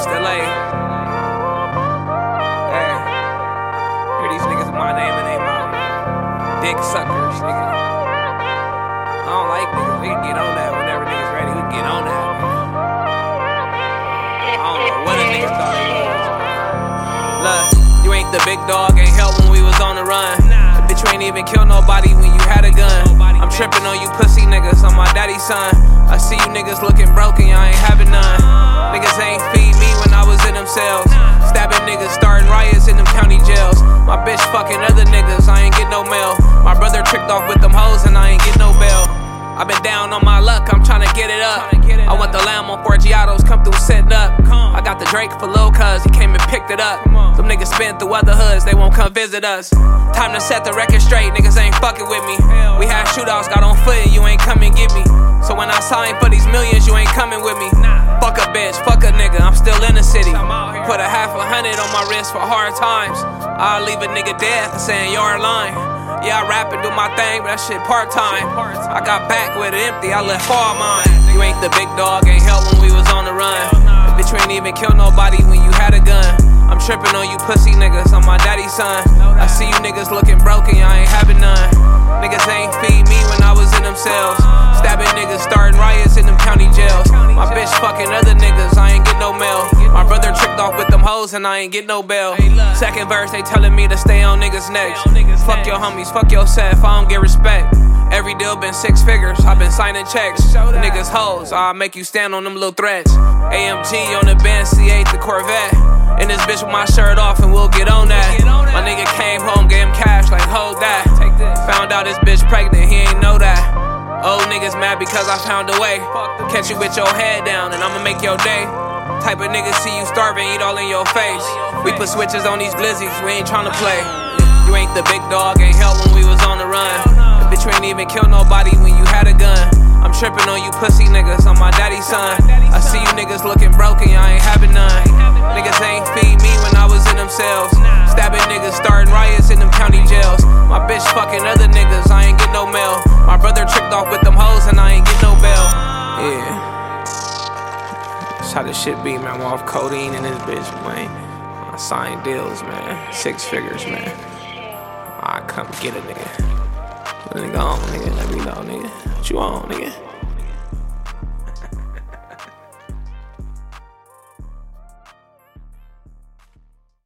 West LA. Hey, hear these niggas my name and they mouth. Dick suckers, nigga. I don't like niggas. We can get on that whenever niggas ready. We can get on that. I don't know what a thought. Look, you ain't the big dog, ain't help when we was on the run. Bitch, you ain't even kill nobody when you had a gun. I'm tripping on you pussy niggas, I'm my daddy's son. I see you niggas looking broken, y'all ain't having none. I been down on my luck, I'm tryna get it up. I want the lamb on Forgiatos, come through setting up. I got the Drake for Lil Cuz, he came and picked it up. Some niggas spin through other hoods, they won't come visit us. Time to set the record straight, niggas ain't fucking with me. We had shootouts, got on foot, and you ain't come and get me. So when I sign for these millions, you ain't coming with me. Fuck a bitch, fuck a nigga, I'm still in the city. Put a half a hundred on my wrist for hard times. I'll leave a nigga dead for saying you're lying. Yeah, I rap and do my thing, but that shit part time. I got back with it empty, I left all mine. You ain't the big dog, ain't help when we was on the run. Bitch, you ain't even kill nobody when you had a gun. I'm tripping on you pussy niggas, I'm my daddy's son. I see you niggas looking broken, y'all ain't having none. Niggas ain't feed me when I was in them cells. Stabbing niggas, starting riots in them county jails. My bitch fucking other niggas, tricked off with them hoes and I ain't get no bail. Second verse, they telling me to stay on niggas' necks. Fuck your homies, fuck yourself, I don't get respect. Every deal been six figures, i been signing checks. Niggas hoes, I'll make you stand on them little threats. AMG on the Benz C8, the Corvette. And this bitch with my shirt off, and we'll get on that. My nigga came home, gave him cash, like hold that. Found out this bitch pregnant, he ain't know that. Old niggas mad because I found a way. Catch you with your head down, and I'ma make your day. Type of niggas see you starving, eat all in your face. We put switches on these glizzies, we ain't tryna play. You ain't the big dog, ain't help when we was on the run. Bitch, you ain't even kill nobody when you had a gun. I'm tripping on you pussy niggas, I'm my daddy's son. I see you niggas looking broken, y'all ain't having none. Niggas ain't feed me when I was in them cells. Stabbing niggas, starting riots in them county jails. My bitch fucking That's how this shit be, man. I'm off codeine and this bitch, man. I sign deals, man. Six figures, man. I come get a nigga. Nigga on, nigga. Let me know, nigga. What you on, nigga?